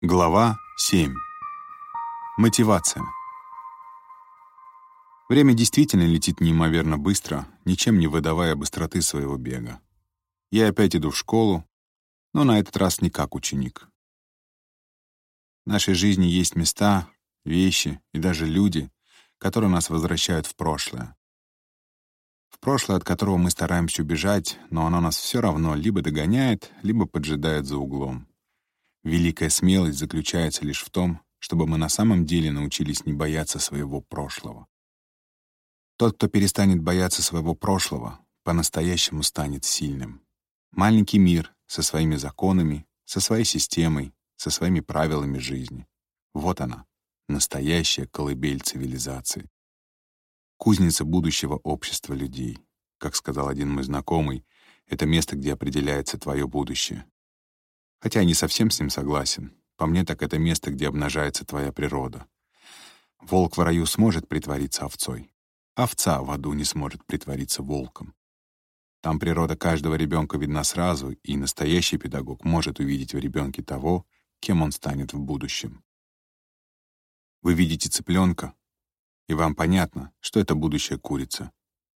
Глава 7. Мотивация. Время действительно летит неимоверно быстро, ничем не выдавая быстроты своего бега. Я опять иду в школу, но на этот раз не как ученик. В нашей жизни есть места, вещи и даже люди, которые нас возвращают в прошлое. В прошлое, от которого мы стараемся убежать, но оно нас все равно либо догоняет, либо поджидает за углом. Великая смелость заключается лишь в том, чтобы мы на самом деле научились не бояться своего прошлого. Тот, кто перестанет бояться своего прошлого, по-настоящему станет сильным. Маленький мир со своими законами, со своей системой, со своими правилами жизни. Вот она, настоящая колыбель цивилизации. Кузница будущего общества людей. Как сказал один мой знакомый, это место, где определяется твое будущее. Хотя я не совсем с ним согласен. По мне, так это место, где обнажается твоя природа. Волк в раю сможет притвориться овцой. Овца в аду не сможет притвориться волком. Там природа каждого ребенка видна сразу, и настоящий педагог может увидеть в ребенке того, кем он станет в будущем. Вы видите цыпленка, и вам понятно, что это будущая курица.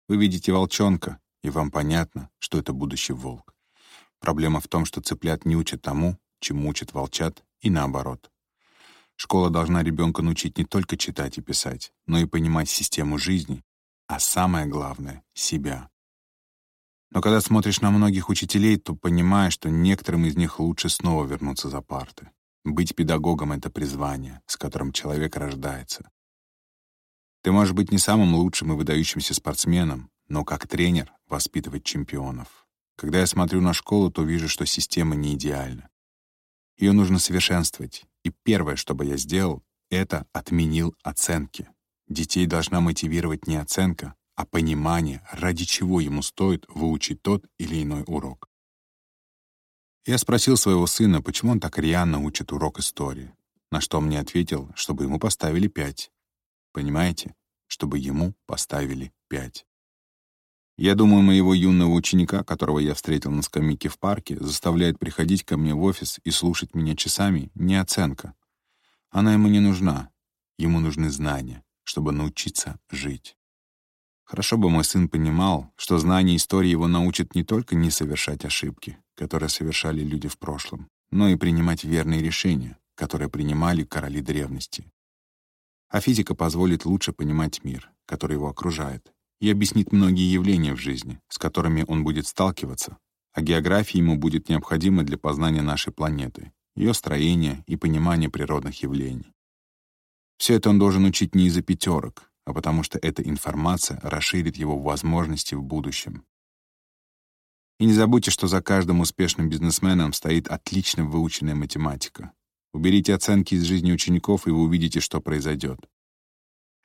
Вы видите волчонка, и вам понятно, что это будущий волк. Проблема в том, что цыплят не учат тому, чему учат волчат, и наоборот. Школа должна ребенка научить не только читать и писать, но и понимать систему жизни, а самое главное — себя. Но когда смотришь на многих учителей, то понимаешь, что некоторым из них лучше снова вернуться за парты. Быть педагогом — это призвание, с которым человек рождается. Ты можешь быть не самым лучшим и выдающимся спортсменом, но как тренер воспитывать чемпионов. Когда я смотрю на школу, то вижу, что система не идеальна. Ее нужно совершенствовать. И первое, что бы я сделал, это отменил оценки. Детей должна мотивировать не оценка, а понимание, ради чего ему стоит выучить тот или иной урок. Я спросил своего сына, почему он так рьяно учит урок истории, на что он мне ответил, чтобы ему поставили пять. Понимаете? Чтобы ему поставили пять. Я думаю, моего юного ученика, которого я встретил на скамейке в парке, заставляет приходить ко мне в офис и слушать меня часами не оценка. Она ему не нужна. Ему нужны знания, чтобы научиться жить. Хорошо бы мой сын понимал, что знание истории его научит не только не совершать ошибки, которые совершали люди в прошлом, но и принимать верные решения, которые принимали короли древности. А физика позволит лучше понимать мир, который его окружает, и объяснит многие явления в жизни, с которыми он будет сталкиваться, а география ему будет необходима для познания нашей планеты, ее строения и понимания природных явлений. Все это он должен учить не из-за пятерок, а потому что эта информация расширит его возможности в будущем. И не забудьте, что за каждым успешным бизнесменом стоит отлично выученная математика. Уберите оценки из жизни учеников, и вы увидите, что произойдет.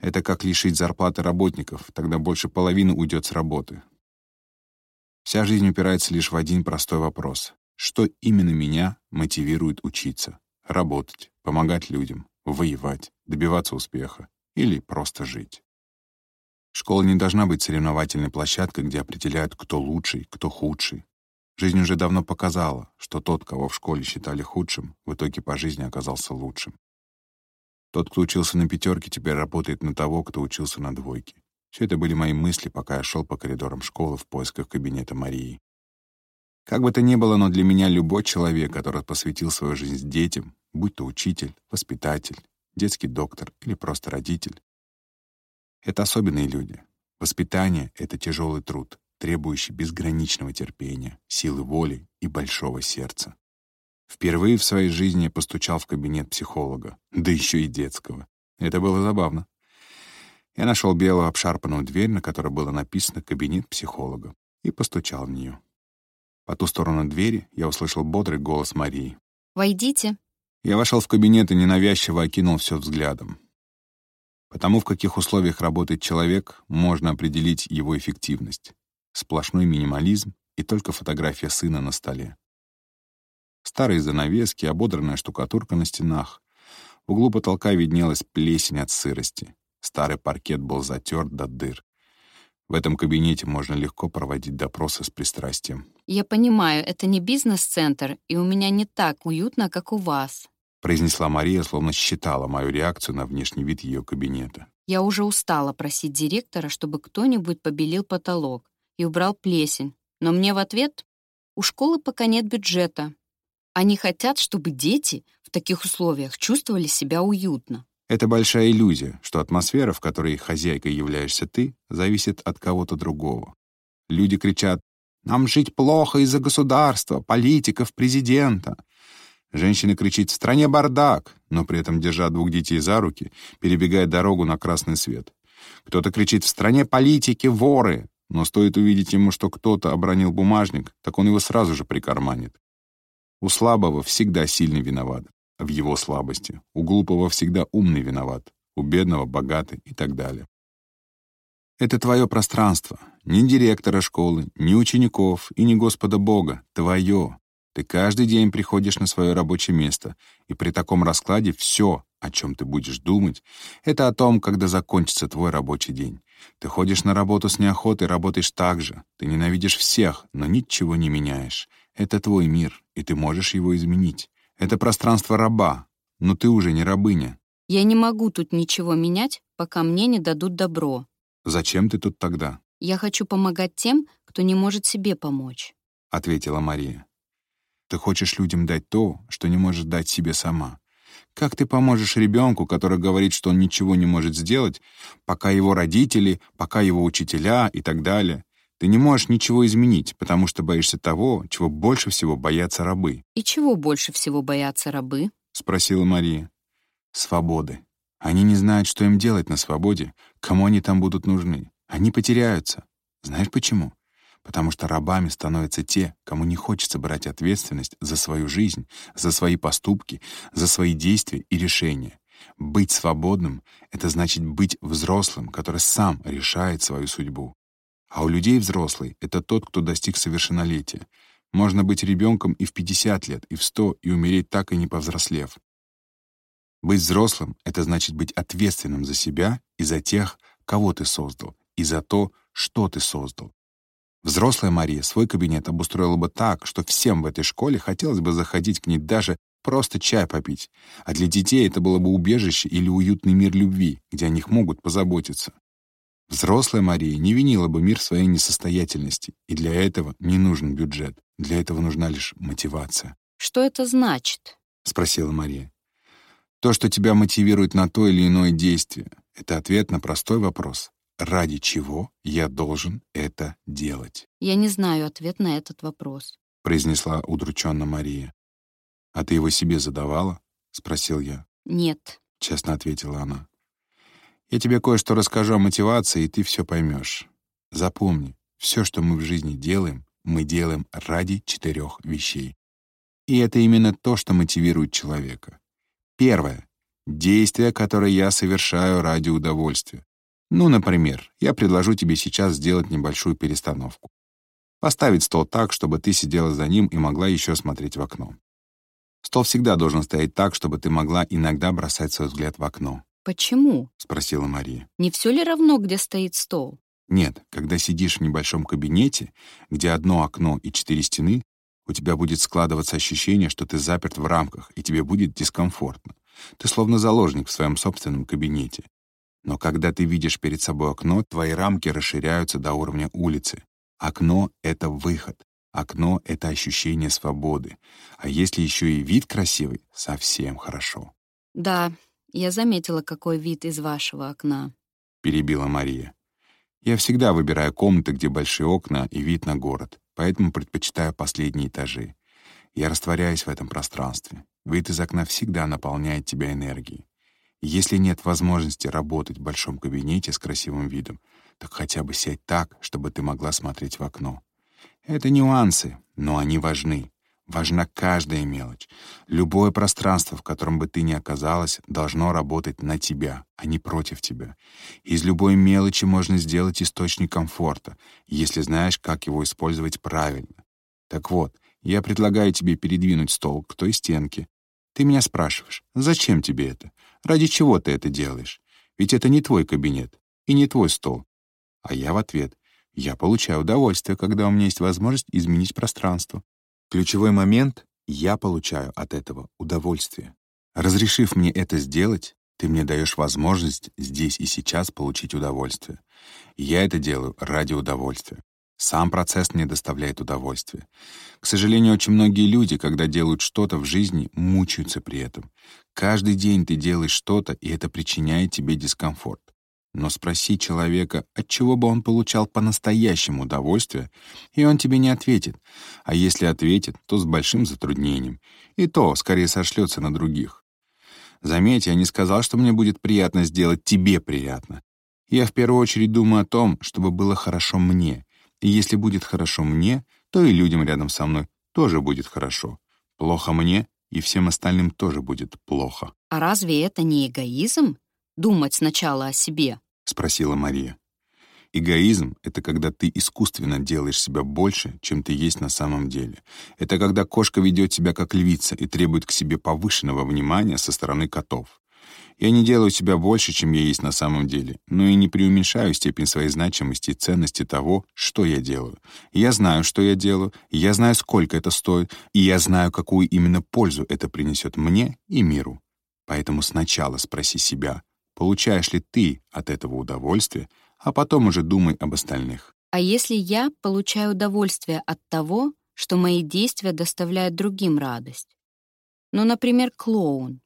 Это как лишить зарплаты работников, тогда больше половины уйдет с работы. Вся жизнь упирается лишь в один простой вопрос. Что именно меня мотивирует учиться? Работать, помогать людям, воевать, добиваться успеха или просто жить? Школа не должна быть соревновательной площадкой, где определяют, кто лучший, кто худший. Жизнь уже давно показала, что тот, кого в школе считали худшим, в итоге по жизни оказался лучшим. Тот, кто учился на пятерке, теперь работает на того, кто учился на двойке. Все это были мои мысли, пока я шел по коридорам школы в поисках кабинета Марии. Как бы то ни было, но для меня любой человек, который посвятил свою жизнь детям, будь то учитель, воспитатель, детский доктор или просто родитель, это особенные люди. Воспитание — это тяжелый труд, требующий безграничного терпения, силы воли и большого сердца. Впервые в своей жизни я постучал в кабинет психолога, да еще и детского. Это было забавно. Я нашел белую обшарпанную дверь, на которой было написано «Кабинет психолога», и постучал в нее. По ту сторону двери я услышал бодрый голос Марии. «Войдите». Я вошел в кабинет и ненавязчиво окинул все взглядом. Потому в каких условиях работает человек, можно определить его эффективность. Сплошной минимализм и только фотография сына на столе. Старые занавески, ободранная штукатурка на стенах. В углу потолка виднелась плесень от сырости. Старый паркет был затерт до дыр. В этом кабинете можно легко проводить допросы с пристрастием. Я понимаю, это не бизнес-центр, и у меня не так уютно, как у вас. произнесла Мария, словно считала мою реакцию на внешний вид ее кабинета. Я уже устала просить директора, чтобы кто-нибудь побелил потолок и убрал плесень. Но мне в ответ «У школы пока нет бюджета. Они хотят, чтобы дети в таких условиях чувствовали себя уютно». Это большая иллюзия, что атмосфера, в которой хозяйкой являешься ты, зависит от кого-то другого. Люди кричат «Нам жить плохо из-за государства, политиков, президента». Женщина кричит «В стране бардак», но при этом, держа двух детей за руки, перебегает дорогу на красный свет. Кто-то кричит «В стране политики, воры», но стоит увидеть ему, что кто-то обронил бумажник, так он его сразу же прикарманит. У слабого всегда сильный виноват в его слабости. У глупого всегда умный виноват, у бедного — богатый и так далее. Это твое пространство, ни директора школы, ни учеников и ни Господа Бога, твое. Ты каждый день приходишь на свое рабочее место, и при таком раскладе все, о чем ты будешь думать, это о том, когда закончится твой рабочий день. Ты ходишь на работу с неохотой, работаешь так же. Ты ненавидишь всех, но ничего не меняешь. Это твой мир, и ты можешь его изменить. Это пространство раба, но ты уже не рабыня. Я не могу тут ничего менять, пока мне не дадут добро. Зачем ты тут тогда? Я хочу помогать тем, кто не может себе помочь, — ответила Мария. Ты хочешь людям дать то, что не можешь дать себе сама. Как ты поможешь ребенку, который говорит, что он ничего не может сделать, пока его родители, пока его учителя и так далее? Ты не можешь ничего изменить, потому что боишься того, чего больше всего боятся рабы. «И чего больше всего боятся рабы?» — спросила Мария. «Свободы. Они не знают, что им делать на свободе, кому они там будут нужны. Они потеряются. Знаешь почему? Потому что рабами становятся те, кому не хочется брать ответственность за свою жизнь, за свои поступки, за свои действия и решения. Быть свободным — это значит быть взрослым, который сам решает свою судьбу. А у людей взрослый — это тот, кто достиг совершеннолетия. Можно быть ребенком и в 50 лет, и в 100, и умереть так и не повзрослев. Быть взрослым — это значит быть ответственным за себя и за тех, кого ты создал, и за то, что ты создал. Взрослая Мария свой кабинет обустроила бы так, что всем в этой школе хотелось бы заходить к ней даже просто чай попить, а для детей это было бы убежище или уютный мир любви, где о них могут позаботиться. Взрослая Мария не винила бы мир в своей несостоятельности, и для этого не нужен бюджет. Для этого нужна лишь мотивация. «Что это значит?» — спросила Мария. «То, что тебя мотивирует на то или иное действие, — это ответ на простой вопрос. Ради чего я должен это делать?» «Я не знаю ответ на этот вопрос», — произнесла удрученно Мария. «А ты его себе задавала?» — спросил я. «Нет», — честно ответила она. Я тебе кое-что расскажу о мотивации, и ты все поймешь. Запомни, все, что мы в жизни делаем, мы делаем ради четырех вещей. И это именно то, что мотивирует человека. Первое — действие, которое я совершаю ради удовольствия. Ну, например, я предложу тебе сейчас сделать небольшую перестановку. Поставить стол так, чтобы ты сидела за ним и могла еще смотреть в окно. Стол всегда должен стоять так, чтобы ты могла иногда бросать свой взгляд в окно. «Почему?» — спросила Мария. «Не все ли равно, где стоит стол?» Нет, когда сидишь в небольшом кабинете, где одно окно и четыре стены, у тебя будет складываться ощущение, что ты заперт в рамках, и тебе будет дискомфортно. Ты словно заложник в своем собственном кабинете. Но когда ты видишь перед собой окно, твои рамки расширяются до уровня улицы. Окно — это выход. Окно — это ощущение свободы. А если еще и вид красивый, совсем хорошо. «Да, я заметила, какой вид из вашего окна», — перебила Мария. «Я всегда выбираю комнаты, где большие окна и вид на город, поэтому предпочитаю последние этажи. Я растворяюсь в этом пространстве. Вид из окна всегда наполняет тебя энергией. если нет возможности работать в большом кабинете с красивым видом, так хотя бы сядь так, чтобы ты могла смотреть в окно. Это нюансы, но они важны. Важна каждая мелочь. Любое пространство, в котором бы ты ни оказалась, должно работать на тебя, а не против тебя. Из любой мелочи можно сделать источник комфорта, если знаешь, как его использовать правильно. Так вот, я предлагаю тебе передвинуть стол к той стенке. Ты меня спрашиваешь, зачем тебе это? Ради чего ты это делаешь? Ведь это не твой кабинет и не твой стол. А я в ответ, я получаю удовольствие, когда у меня есть возможность изменить пространство. Ключевой момент — я получаю от этого удовольствие. Разрешив мне это сделать, ты мне даешь возможность здесь и сейчас получить удовольствие. Я это делаю ради удовольствия. Сам процесс мне доставляет удовольствие. К сожалению, очень многие люди, когда делают что-то в жизни, мучаются при этом. Каждый день ты делаешь что-то, и это причиняет тебе дискомфорт. Но спроси человека, от чего бы он получал по-настоящему удовольствие, и он тебе не ответит. А если ответит, то с большим затруднением. И то скорее сошлется на других. Заметь, я не сказал, что мне будет приятно сделать тебе приятно. Я в первую очередь думаю о том, чтобы было хорошо мне. И если будет хорошо мне, то и людям рядом со мной тоже будет хорошо. Плохо мне, и всем остальным тоже будет плохо. А разве это не эгоизм? Думать сначала о себе. — спросила Мария. Эгоизм — это когда ты искусственно делаешь себя больше, чем ты есть на самом деле. Это когда кошка ведет себя как львица и требует к себе повышенного внимания со стороны котов. Я не делаю себя больше, чем я есть на самом деле, но и не преуменьшаю степень своей значимости и ценности того, что я делаю. Я знаю, что я делаю, я знаю, сколько это стоит, и я знаю, какую именно пользу это принесет мне и миру. Поэтому сначала спроси себя — Получаешь ли ты от этого удовольствие, а потом уже думай об остальных. А если я получаю удовольствие от того, что мои действия доставляют другим радость? Ну, например, клоун.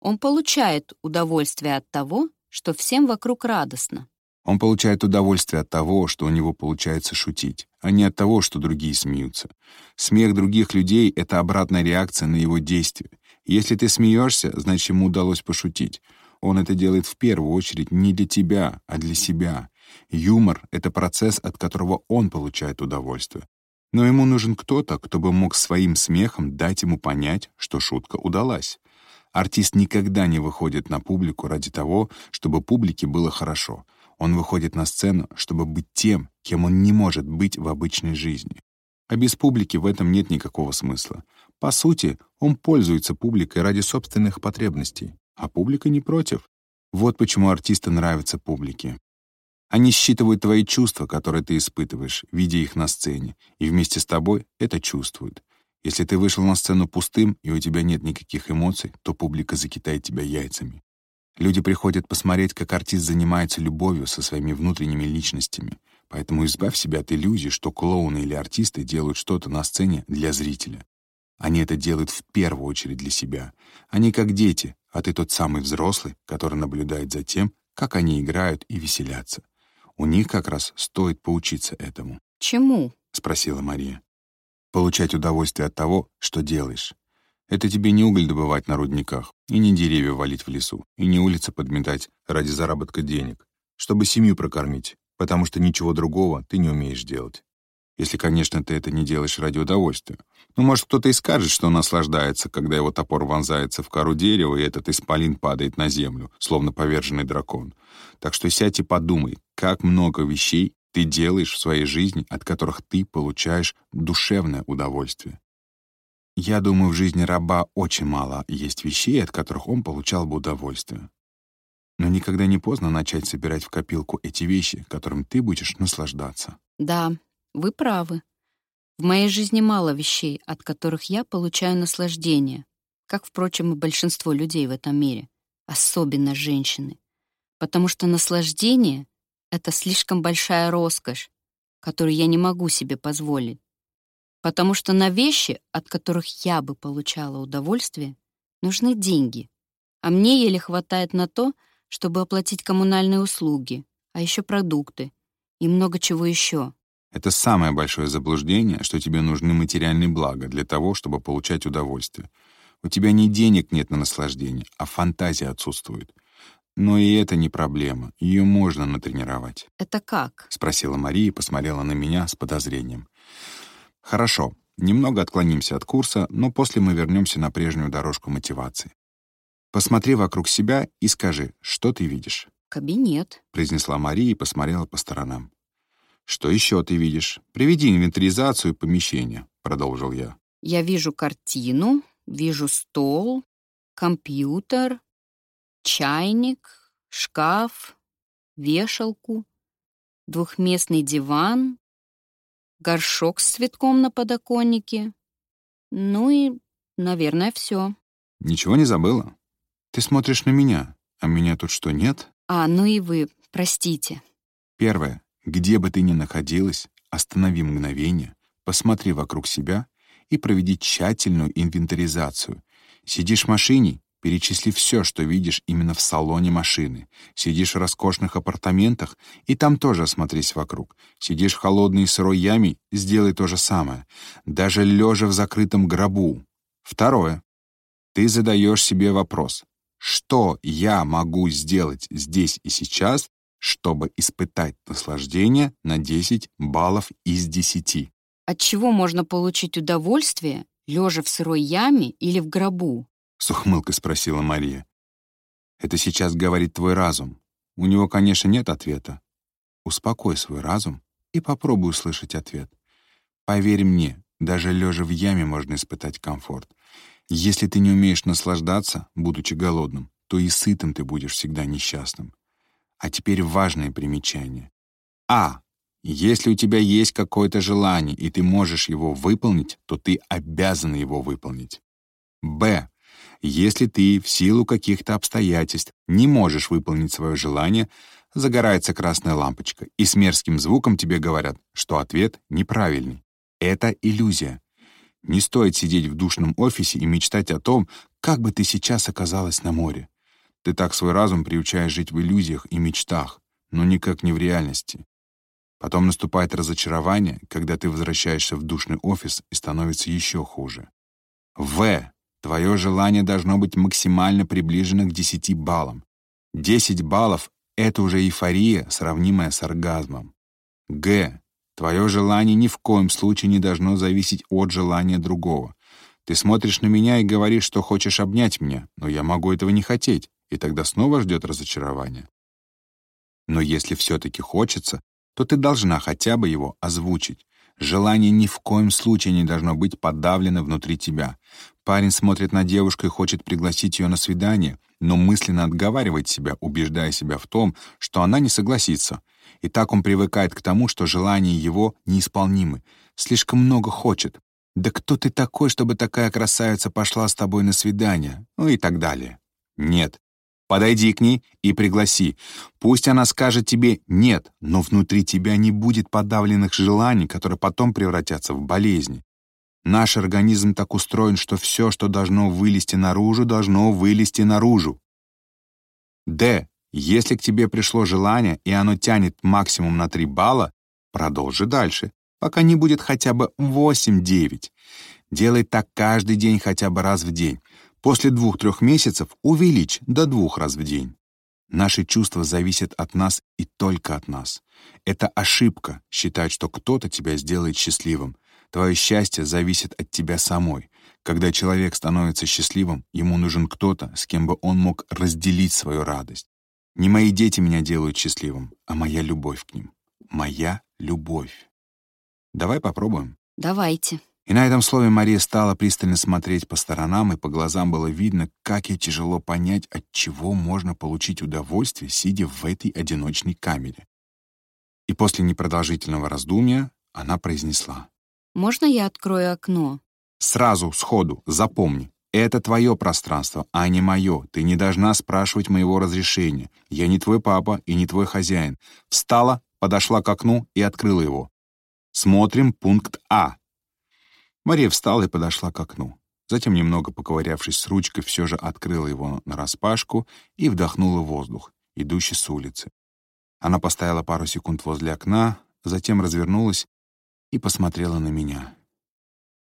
Он получает удовольствие от того, что всем вокруг радостно. Он получает удовольствие от того, что у него получается шутить, а не от того, что другие смеются. Смех других людей — это обратная реакция на его действия. Если ты смеешься, значит, ему удалось пошутить. Он это делает в первую очередь не для тебя, а для себя. Юмор — это процесс, от которого он получает удовольствие. Но ему нужен кто-то, кто бы мог своим смехом дать ему понять, что шутка удалась. Артист никогда не выходит на публику ради того, чтобы публике было хорошо. Он выходит на сцену, чтобы быть тем, кем он не может быть в обычной жизни. А без публики в этом нет никакого смысла. По сути, он пользуется публикой ради собственных потребностей а публика не против. Вот почему артисты нравятся публике. Они считывают твои чувства, которые ты испытываешь, видя их на сцене, и вместе с тобой это чувствуют. Если ты вышел на сцену пустым, и у тебя нет никаких эмоций, то публика закитает тебя яйцами. Люди приходят посмотреть, как артист занимается любовью со своими внутренними личностями. Поэтому избавь себя от иллюзии, что клоуны или артисты делают что-то на сцене для зрителя. Они это делают в первую очередь для себя. Они как дети, а ты тот самый взрослый, который наблюдает за тем, как они играют и веселятся. У них как раз стоит поучиться этому. «Чему?» — спросила Мария. «Получать удовольствие от того, что делаешь. Это тебе не уголь добывать на рудниках, и не деревья валить в лесу, и не улицы подметать ради заработка денег, чтобы семью прокормить, потому что ничего другого ты не умеешь делать. Если, конечно, ты это не делаешь ради удовольствия. Ну, может, кто-то и скажет, что наслаждается, когда его топор вонзается в кору дерева, и этот исполин падает на землю, словно поверженный дракон. Так что сядь и подумай, как много вещей ты делаешь в своей жизни, от которых ты получаешь душевное удовольствие. Я думаю, в жизни раба очень мало есть вещей, от которых он получал бы удовольствие. Но никогда не поздно начать собирать в копилку эти вещи, которым ты будешь наслаждаться. Да, вы правы. В моей жизни мало вещей, от которых я получаю наслаждение, как, впрочем, и большинство людей в этом мире, особенно женщины. Потому что наслаждение — это слишком большая роскошь, которую я не могу себе позволить. Потому что на вещи, от которых я бы получала удовольствие, нужны деньги, а мне еле хватает на то, чтобы оплатить коммунальные услуги, а еще продукты и много чего еще. Это самое большое заблуждение, что тебе нужны материальные блага для того, чтобы получать удовольствие. У тебя не денег нет на наслаждение, а фантазия отсутствует. Но и это не проблема, ее можно натренировать. «Это как?» — спросила Мария и посмотрела на меня с подозрением. «Хорошо, немного отклонимся от курса, но после мы вернемся на прежнюю дорожку мотивации. Посмотри вокруг себя и скажи, что ты видишь?» «Кабинет», — произнесла Мария и посмотрела по сторонам. «Что еще ты видишь? Приведи инвентаризацию помещения», — продолжил я. «Я вижу картину, вижу стол, компьютер, чайник, шкаф, вешалку, двухместный диван, горшок с цветком на подоконнике. Ну и, наверное, все. Ничего не забыла? Ты смотришь на меня, а меня тут что, нет? А, ну и вы, простите. Первое. Где бы ты ни находилась, останови мгновение, посмотри вокруг себя и проведи тщательную инвентаризацию. Сидишь в машине, перечисли все, что видишь именно в салоне машины. Сидишь в роскошных апартаментах, и там тоже осмотрись вокруг. Сидишь в холодной и сырой яме, сделай то же самое. Даже лежа в закрытом гробу. Второе. Ты задаешь себе вопрос. Что я могу сделать здесь и сейчас, чтобы испытать наслаждение на 10 баллов из 10. От чего можно получить удовольствие, лежа в сырой яме или в гробу? С ухмылкой спросила Мария. Это сейчас говорит твой разум. У него, конечно, нет ответа. Успокой свой разум и попробуй услышать ответ. Поверь мне, даже лежа в яме можно испытать комфорт. Если ты не умеешь наслаждаться, будучи голодным, то и сытым ты будешь всегда несчастным. А теперь важное примечание. А. Если у тебя есть какое-то желание, и ты можешь его выполнить, то ты обязан его выполнить. Б. Если ты в силу каких-то обстоятельств не можешь выполнить свое желание, загорается красная лампочка, и с мерзким звуком тебе говорят, что ответ неправильный. Это иллюзия. Не стоит сидеть в душном офисе и мечтать о том, как бы ты сейчас оказалась на море. Ты так свой разум приучаешь жить в иллюзиях и мечтах, но никак не в реальности. Потом наступает разочарование, когда ты возвращаешься в душный офис и становится еще хуже. В. Твое желание должно быть максимально приближено к 10 баллам. 10 баллов — это уже эйфория, сравнимая с оргазмом. Г. Твое желание ни в коем случае не должно зависеть от желания другого. Ты смотришь на меня и говоришь, что хочешь обнять меня, но я могу этого не хотеть и тогда снова ждет разочарование. Но если все-таки хочется, то ты должна хотя бы его озвучить. Желание ни в коем случае не должно быть подавлено внутри тебя. Парень смотрит на девушку и хочет пригласить ее на свидание, но мысленно отговаривает себя, убеждая себя в том, что она не согласится. И так он привыкает к тому, что желания его неисполнимы. Слишком много хочет. «Да кто ты такой, чтобы такая красавица пошла с тобой на свидание?» Ну и так далее. Нет, Подойди к ней и пригласи. Пусть она скажет тебе «нет», но внутри тебя не будет подавленных желаний, которые потом превратятся в болезни. Наш организм так устроен, что все, что должно вылезти наружу, должно вылезти наружу. Д. Если к тебе пришло желание, и оно тянет максимум на 3 балла, продолжи дальше, пока не будет хотя бы 8-9. Делай так каждый день хотя бы раз в день. После двух-трех месяцев увеличь до двух раз в день. Наши чувства зависят от нас и только от нас. Это ошибка считать, что кто-то тебя сделает счастливым. Твое счастье зависит от тебя самой. Когда человек становится счастливым, ему нужен кто-то, с кем бы он мог разделить свою радость. Не мои дети меня делают счастливым, а моя любовь к ним. Моя любовь. Давай попробуем. Давайте. И на этом слове Мария стала пристально смотреть по сторонам, и по глазам было видно, как ей тяжело понять, от чего можно получить удовольствие, сидя в этой одиночной камере. И после непродолжительного раздумья она произнесла. «Можно я открою окно?» «Сразу, сходу, запомни. Это твое пространство, а не мое. Ты не должна спрашивать моего разрешения. Я не твой папа и не твой хозяин. Встала, подошла к окну и открыла его. Смотрим пункт А. Мария встала и подошла к окну. Затем, немного поковырявшись с ручкой, все же открыла его нараспашку и вдохнула воздух, идущий с улицы. Она постояла пару секунд возле окна, затем развернулась и посмотрела на меня.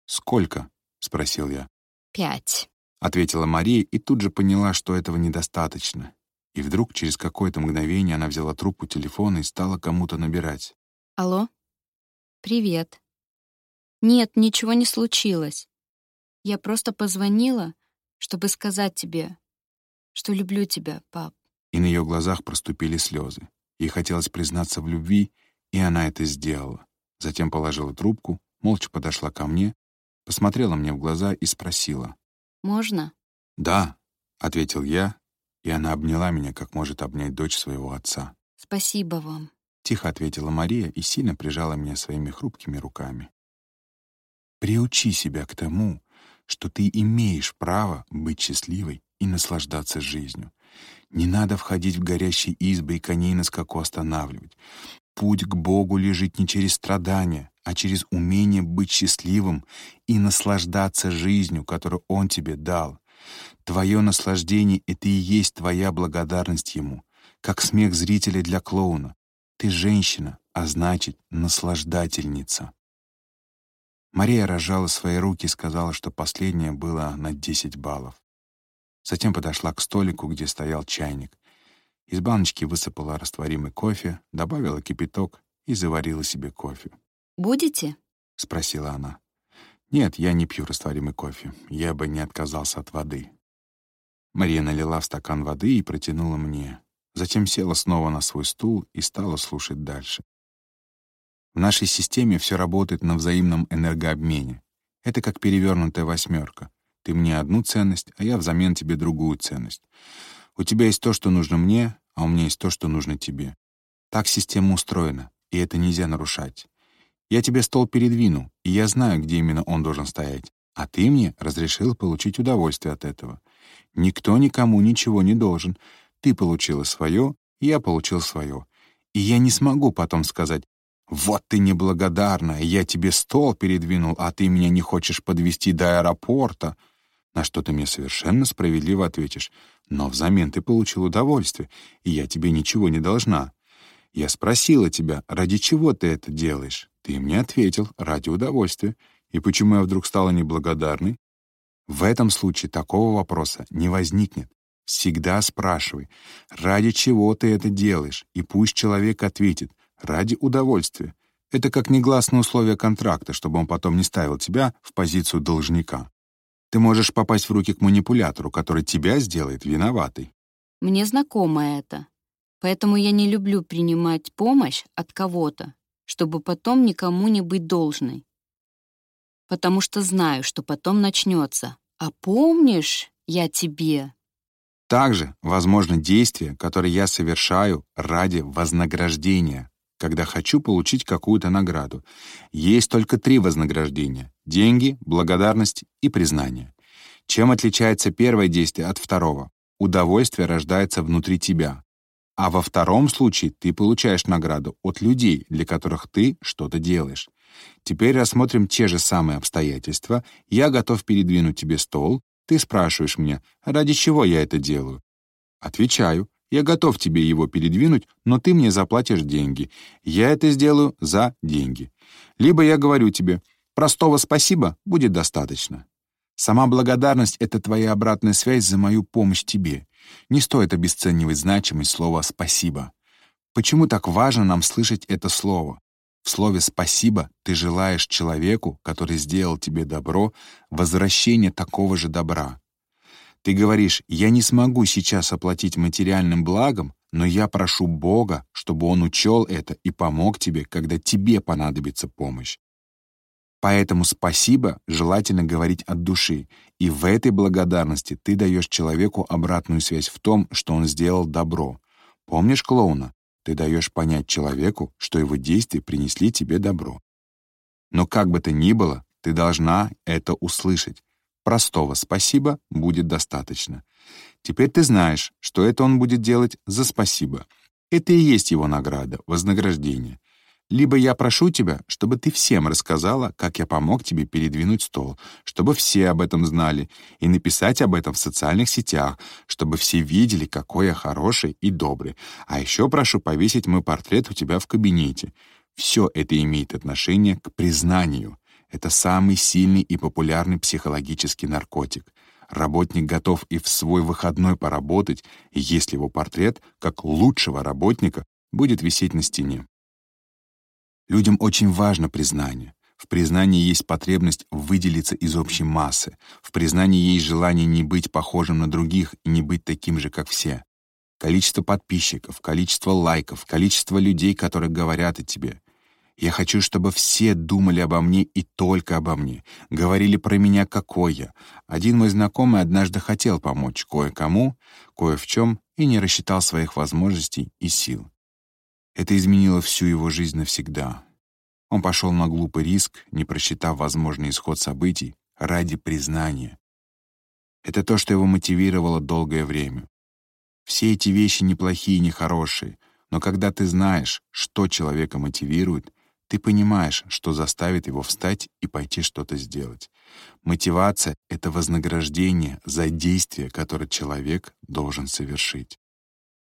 «Сколько?» — спросил я. «Пять», — ответила Мария и тут же поняла, что этого недостаточно. И вдруг, через какое-то мгновение, она взяла трубку телефона и стала кому-то набирать. «Алло? Привет. Нет, ничего не случилось. Я просто позвонила, чтобы сказать тебе, что люблю тебя, пап. И на ее глазах проступили слезы. Ей хотелось признаться в любви, и она это сделала. Затем положила трубку, молча подошла ко мне, посмотрела мне в глаза и спросила. «Можно?» «Да», — ответил я, и она обняла меня, как может обнять дочь своего отца. «Спасибо вам», — тихо ответила Мария и сильно прижала меня своими хрупкими руками. Приучи себя к тому, что ты имеешь право быть счастливой и наслаждаться жизнью. Не надо входить в горящие избы и коней на скаку останавливать. Путь к Богу лежит не через страдания, а через умение быть счастливым и наслаждаться жизнью, которую Он тебе дал. Твое наслаждение — это и есть твоя благодарность Ему, как смех зрителя для клоуна. Ты женщина, а значит, наслаждательница. Мария разжала свои руки и сказала, что последнее было на 10 баллов. Затем подошла к столику, где стоял чайник. Из баночки высыпала растворимый кофе, добавила кипяток и заварила себе кофе. «Будете?» — спросила она. «Нет, я не пью растворимый кофе. Я бы не отказался от воды». Мария налила в стакан воды и протянула мне. Затем села снова на свой стул и стала слушать дальше. В нашей системе все работает на взаимном энергообмене. Это как перевернутая восьмерка. Ты мне одну ценность, а я взамен тебе другую ценность. У тебя есть то, что нужно мне, а у меня есть то, что нужно тебе. Так система устроена, и это нельзя нарушать. Я тебе стол передвину, и я знаю, где именно он должен стоять. А ты мне разрешил получить удовольствие от этого. Никто никому ничего не должен. Ты получила свое, я получил свое. И я не смогу потом сказать, «Вот ты неблагодарная, я тебе стол передвинул, а ты меня не хочешь подвести до аэропорта». На что ты мне совершенно справедливо ответишь, «Но взамен ты получил удовольствие, и я тебе ничего не должна». Я спросила тебя, ради чего ты это делаешь? Ты мне ответил, ради удовольствия. И почему я вдруг стала неблагодарной? В этом случае такого вопроса не возникнет. Всегда спрашивай, ради чего ты это делаешь, и пусть человек ответит, ради удовольствия. Это как негласное условие контракта, чтобы он потом не ставил тебя в позицию должника. Ты можешь попасть в руки к манипулятору, который тебя сделает виноватой. Мне знакомо это. Поэтому я не люблю принимать помощь от кого-то, чтобы потом никому не быть должной. Потому что знаю, что потом начнется. А помнишь, я тебе... Также возможно действие, которое я совершаю ради вознаграждения, когда хочу получить какую-то награду. Есть только три вознаграждения — деньги, благодарность и признание. Чем отличается первое действие от второго? Удовольствие рождается внутри тебя. А во втором случае ты получаешь награду от людей, для которых ты что-то делаешь. Теперь рассмотрим те же самые обстоятельства. Я готов передвинуть тебе стол. Ты спрашиваешь меня, ради чего я это делаю? Отвечаю, я готов тебе его передвинуть, но ты мне заплатишь деньги. Я это сделаю за деньги. Либо я говорю тебе, простого спасибо будет достаточно. Сама благодарность — это твоя обратная связь за мою помощь тебе. Не стоит обесценивать значимость слова «спасибо». Почему так важно нам слышать это слово? В слове «спасибо» ты желаешь человеку, который сделал тебе добро, возвращения такого же добра. Ты говоришь, я не смогу сейчас оплатить материальным благом, но я прошу Бога, чтобы Он учел это и помог тебе, когда тебе понадобится помощь. Поэтому спасибо желательно говорить от души, и в этой благодарности ты даешь человеку обратную связь в том, что он сделал добро. Помнишь клоуна? Ты даешь понять человеку, что его действия принесли тебе добро. Но как бы то ни было, ты должна это услышать, Простого «спасибо» будет достаточно. Теперь ты знаешь, что это он будет делать за спасибо. Это и есть его награда, вознаграждение. Либо я прошу тебя, чтобы ты всем рассказала, как я помог тебе передвинуть стол, чтобы все об этом знали, и написать об этом в социальных сетях, чтобы все видели, какой я хороший и добрый. А еще прошу повесить мой портрет у тебя в кабинете. Все это имеет отношение к признанию. Это самый сильный и популярный психологический наркотик. Работник готов и в свой выходной поработать, если его портрет, как лучшего работника, будет висеть на стене. Людям очень важно признание. В признании есть потребность выделиться из общей массы. В признании есть желание не быть похожим на других и не быть таким же, как все. Количество подписчиков, количество лайков, количество людей, которые говорят о тебе — я хочу, чтобы все думали обо мне и только обо мне, говорили про меня, какой я. Один мой знакомый однажды хотел помочь кое-кому, кое в чем, и не рассчитал своих возможностей и сил. Это изменило всю его жизнь навсегда. Он пошел на глупый риск, не просчитав возможный исход событий, ради признания. Это то, что его мотивировало долгое время. Все эти вещи неплохие и нехорошие, но когда ты знаешь, что человека мотивирует, ты понимаешь, что заставит его встать и пойти что-то сделать. Мотивация — это вознаграждение за действие, которое человек должен совершить.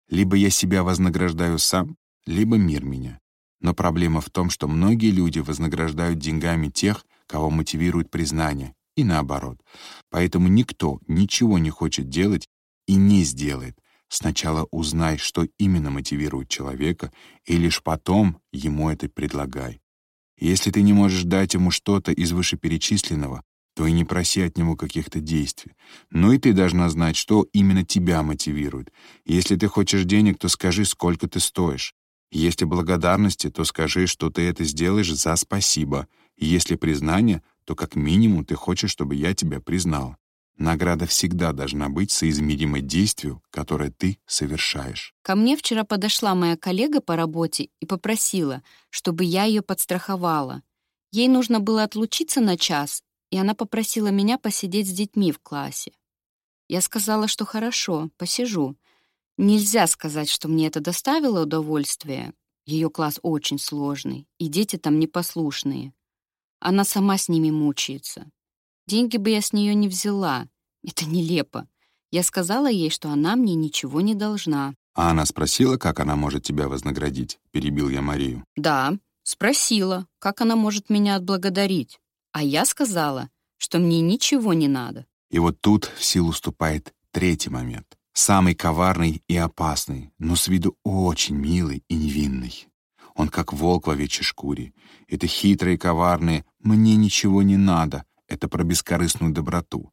Либо я себя вознаграждаю сам, либо мир меня. Но проблема в том, что многие люди вознаграждают деньгами тех, кого мотивирует признание, и наоборот. Поэтому никто ничего не хочет делать и не сделает, Сначала узнай, что именно мотивирует человека, и лишь потом ему это предлагай. Если ты не можешь дать ему что-то из вышеперечисленного, то и не проси от него каких-то действий. Но и ты должна знать, что именно тебя мотивирует. Если ты хочешь денег, то скажи, сколько ты стоишь. Если благодарности, то скажи, что ты это сделаешь за спасибо. Если признание, то как минимум ты хочешь, чтобы я тебя признал. Награда всегда должна быть соизмеримой действию, которое ты совершаешь. Ко мне вчера подошла моя коллега по работе и попросила, чтобы я ее подстраховала. Ей нужно было отлучиться на час, и она попросила меня посидеть с детьми в классе. Я сказала, что хорошо, посижу. Нельзя сказать, что мне это доставило удовольствие. Ее класс очень сложный, и дети там непослушные. Она сама с ними мучается. Деньги бы я с нее не взяла. Это нелепо. Я сказала ей, что она мне ничего не должна. А она спросила, как она может тебя вознаградить? Перебил я Марию. Да, спросила, как она может меня отблагодарить. А я сказала, что мне ничего не надо. И вот тут в силу вступает третий момент. Самый коварный и опасный, но с виду очень милый и невинный. Он как волк в овечьей шкуре. Это хитрые коварные «мне ничего не надо», это про бескорыстную доброту.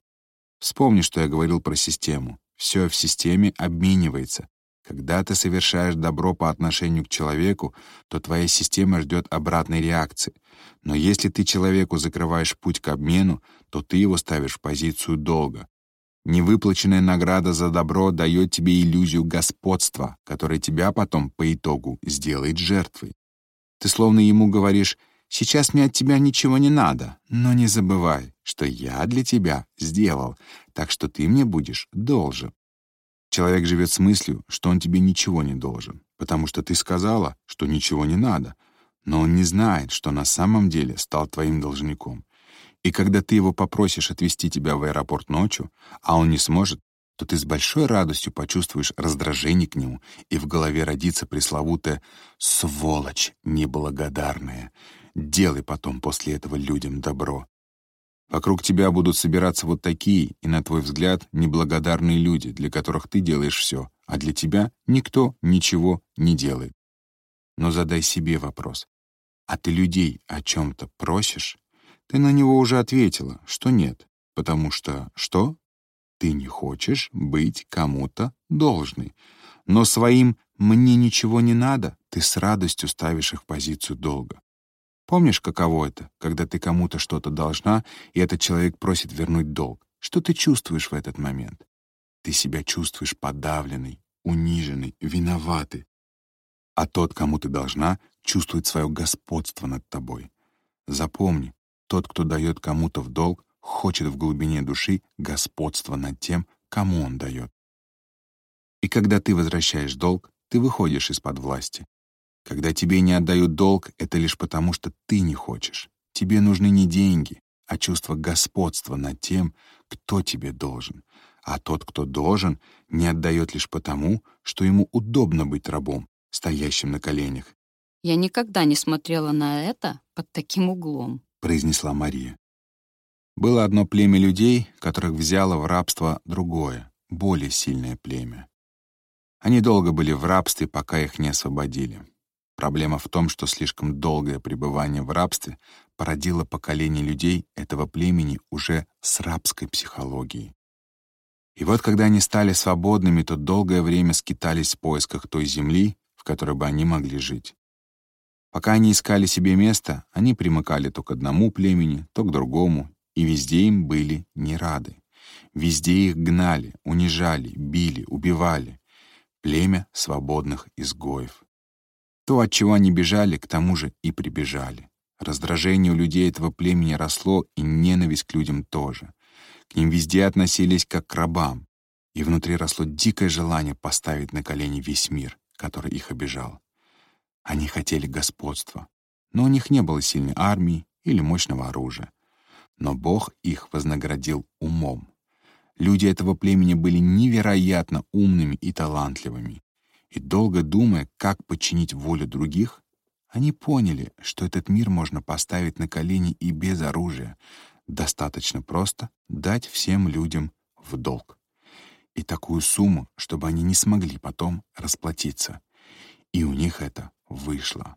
Вспомни, что я говорил про систему. Все в системе обменивается. Когда ты совершаешь добро по отношению к человеку, то твоя система ждет обратной реакции. Но если ты человеку закрываешь путь к обмену, то ты его ставишь в позицию долга. Невыплаченная награда за добро дает тебе иллюзию господства, которая тебя потом по итогу сделает жертвой. Ты словно ему говоришь Сейчас мне от тебя ничего не надо, но не забывай, что я для тебя сделал, так что ты мне будешь должен. Человек живет с мыслью, что он тебе ничего не должен, потому что ты сказала, что ничего не надо, но он не знает, что на самом деле стал твоим должником. И когда ты его попросишь отвезти тебя в аэропорт ночью, а он не сможет, то ты с большой радостью почувствуешь раздражение к нему, и в голове родится пресловутая «сволочь неблагодарная», делай потом после этого людям добро. Вокруг тебя будут собираться вот такие, и, на твой взгляд, неблагодарные люди, для которых ты делаешь все, а для тебя никто ничего не делает. Но задай себе вопрос. А ты людей о чем-то просишь? Ты на него уже ответила, что нет, потому что что? Ты не хочешь быть кому-то должной. Но своим «мне ничего не надо» ты с радостью ставишь их в позицию долга. Помнишь, каково это, когда ты кому-то что-то должна, и этот человек просит вернуть долг? Что ты чувствуешь в этот момент? Ты себя чувствуешь подавленной, униженной, виноватой. А тот, кому ты должна, чувствует свое господство над тобой. Запомни, тот, кто дает кому-то в долг, хочет в глубине души господства над тем, кому он дает. И когда ты возвращаешь долг, ты выходишь из-под власти, когда тебе не отдают долг, это лишь потому, что ты не хочешь. Тебе нужны не деньги, а чувство господства над тем, кто тебе должен. А тот, кто должен, не отдает лишь потому, что ему удобно быть рабом, стоящим на коленях. «Я никогда не смотрела на это под таким углом», — произнесла Мария. Было одно племя людей, которых взяло в рабство другое, более сильное племя. Они долго были в рабстве, пока их не освободили. Проблема в том, что слишком долгое пребывание в рабстве породило поколение людей этого племени уже с рабской психологией. И вот когда они стали свободными, то долгое время скитались в поисках той земли, в которой бы они могли жить. Пока они искали себе место, они примыкали то к одному племени, то к другому, и везде им были не рады. Везде их гнали, унижали, били, убивали. Племя свободных изгоев. То, от чего они бежали, к тому же и прибежали. Раздражение у людей этого племени росло, и ненависть к людям тоже. К ним везде относились как к рабам, и внутри росло дикое желание поставить на колени весь мир, который их обижал. Они хотели господства, но у них не было сильной армии или мощного оружия. Но Бог их вознаградил умом. Люди этого племени были невероятно умными и талантливыми. И долго думая, как подчинить волю других, они поняли, что этот мир можно поставить на колени и без оружия. Достаточно просто дать всем людям в долг. И такую сумму, чтобы они не смогли потом расплатиться. И у них это вышло.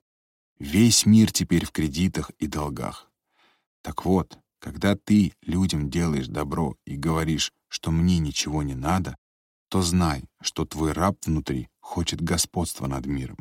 Весь мир теперь в кредитах и долгах. Так вот, когда ты людям делаешь добро и говоришь, что мне ничего не надо, то знай, что твой раб внутри хочет господства над миром.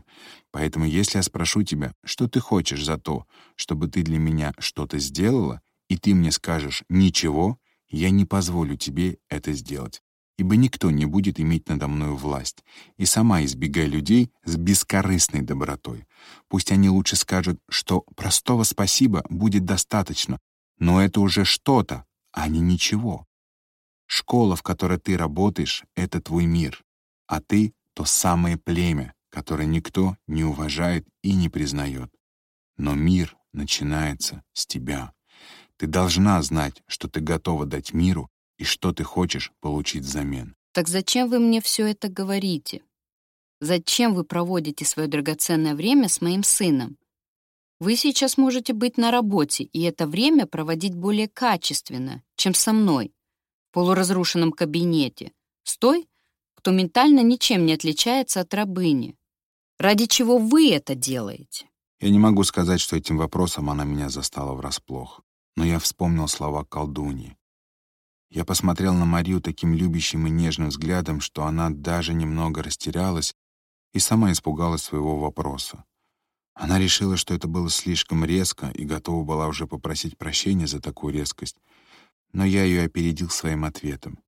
Поэтому если я спрошу тебя, что ты хочешь за то, чтобы ты для меня что-то сделала, и ты мне скажешь «ничего», я не позволю тебе это сделать ибо никто не будет иметь надо мною власть, и сама избегай людей с бескорыстной добротой. Пусть они лучше скажут, что простого спасибо будет достаточно, но это уже что-то, а не ничего. Школа, в которой ты работаешь, — это твой мир, а ты — то самое племя, которое никто не уважает и не признает. Но мир начинается с тебя. Ты должна знать, что ты готова дать миру и что ты хочешь получить взамен. Так зачем вы мне все это говорите? Зачем вы проводите свое драгоценное время с моим сыном? Вы сейчас можете быть на работе и это время проводить более качественно, чем со мной, полуразрушенном кабинете, с той, кто ментально ничем не отличается от рабыни. Ради чего вы это делаете? Я не могу сказать, что этим вопросом она меня застала врасплох, но я вспомнил слова колдуньи. Я посмотрел на Марию таким любящим и нежным взглядом, что она даже немного растерялась и сама испугалась своего вопроса. Она решила, что это было слишком резко и готова была уже попросить прощения за такую резкость, но я ее опередил своим ответом.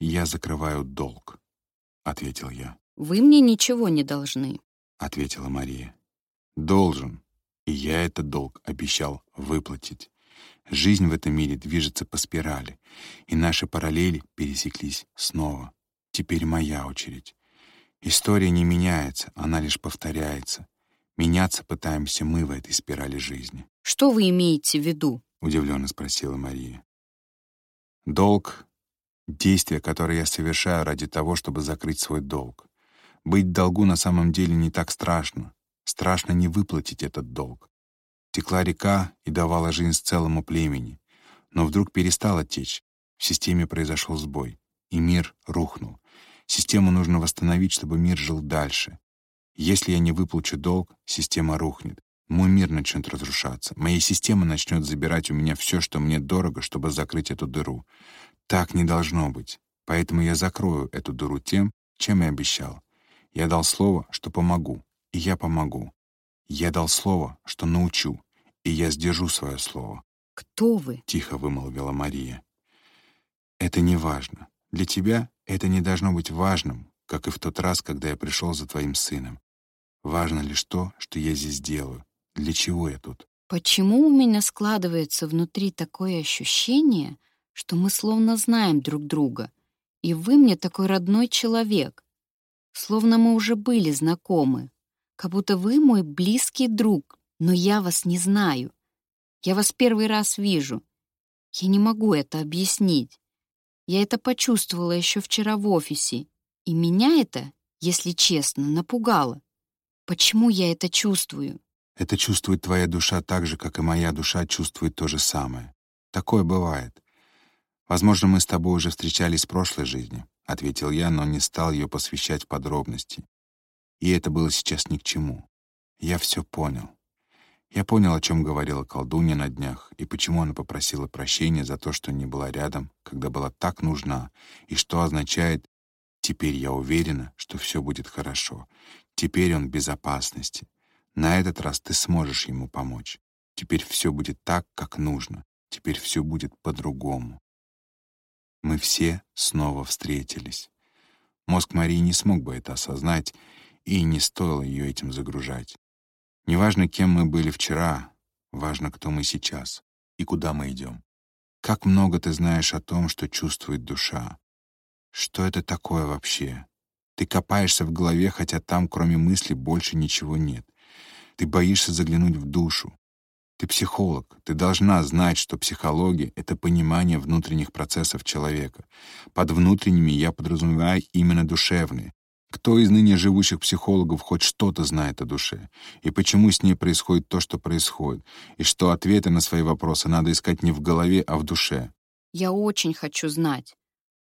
«Я закрываю долг», — ответил я. «Вы мне ничего не должны», — ответила Мария. «Должен, и я этот долг обещал выплатить». Жизнь в этом мире движется по спирали, и наши параллели пересеклись снова. Теперь моя очередь. История не меняется, она лишь повторяется. Меняться пытаемся мы в этой спирали жизни. «Что вы имеете в виду?» — удивленно спросила Мария. «Долг — действие, которое я совершаю ради того, чтобы закрыть свой долг. Быть долгу на самом деле не так страшно. Страшно не выплатить этот долг. Текла река и давала жизнь целому племени. Но вдруг перестала течь. В системе произошел сбой, и мир рухнул. Систему нужно восстановить, чтобы мир жил дальше. Если я не выплачу долг, система рухнет. Мой мир начнет разрушаться. Моя система начнет забирать у меня все, что мне дорого, чтобы закрыть эту дыру. Так не должно быть. Поэтому я закрою эту дыру тем, чем и обещал. Я дал слово, что помогу, и я помогу. Я дал слово, что научу, и я сдержу свое слово. «Кто вы?» — тихо вымолвила Мария. «Это не важно. Для тебя это не должно быть важным, как и в тот раз, когда я пришел за твоим сыном. Важно лишь то, что я здесь делаю. Для чего я тут?» «Почему у меня складывается внутри такое ощущение, что мы словно знаем друг друга, и вы мне такой родной человек, словно мы уже были знакомы?» как будто вы мой близкий друг, но я вас не знаю. Я вас первый раз вижу. Я не могу это объяснить. Я это почувствовала еще вчера в офисе, и меня это, если честно, напугало. Почему я это чувствую? Это чувствует твоя душа так же, как и моя душа чувствует то же самое. Такое бывает. Возможно, мы с тобой уже встречались в прошлой жизни, — ответил я, но не стал ее посвящать в подробности. И это было сейчас ни к чему. Я все понял. Я понял, о чем говорила колдунья на днях, и почему она попросила прощения за то, что не была рядом, когда была так нужна, и что означает «теперь я уверена, что все будет хорошо, теперь он в безопасности, на этот раз ты сможешь ему помочь, теперь все будет так, как нужно, теперь все будет по-другому». Мы все снова встретились. Мозг Марии не смог бы это осознать, и не стоило ее этим загружать. Неважно, кем мы были вчера, Важно, кто мы сейчас и куда мы идем. Как много ты знаешь о том, что чувствует душа. Что это такое вообще? Ты копаешься в голове, хотя там, кроме мысли, больше ничего нет. Ты боишься заглянуть в душу. Ты психолог. Ты должна знать, что психология — это понимание внутренних процессов человека. Под внутренними я подразумеваю именно душевные. Кто из ныне живущих психологов хоть что-то знает о душе? И почему с ней происходит то, что происходит? И что ответы на свои вопросы надо искать не в голове, а в душе? Я очень хочу знать.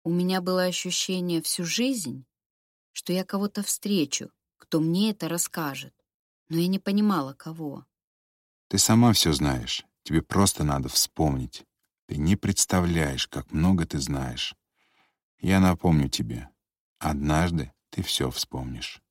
У меня было ощущение всю жизнь, что я кого-то встречу, кто мне это расскажет. Но я не понимала, кого. Ты сама все знаешь. Тебе просто надо вспомнить. Ты не представляешь, как много ты знаешь. Я напомню тебе. Однажды ты все вспомнишь.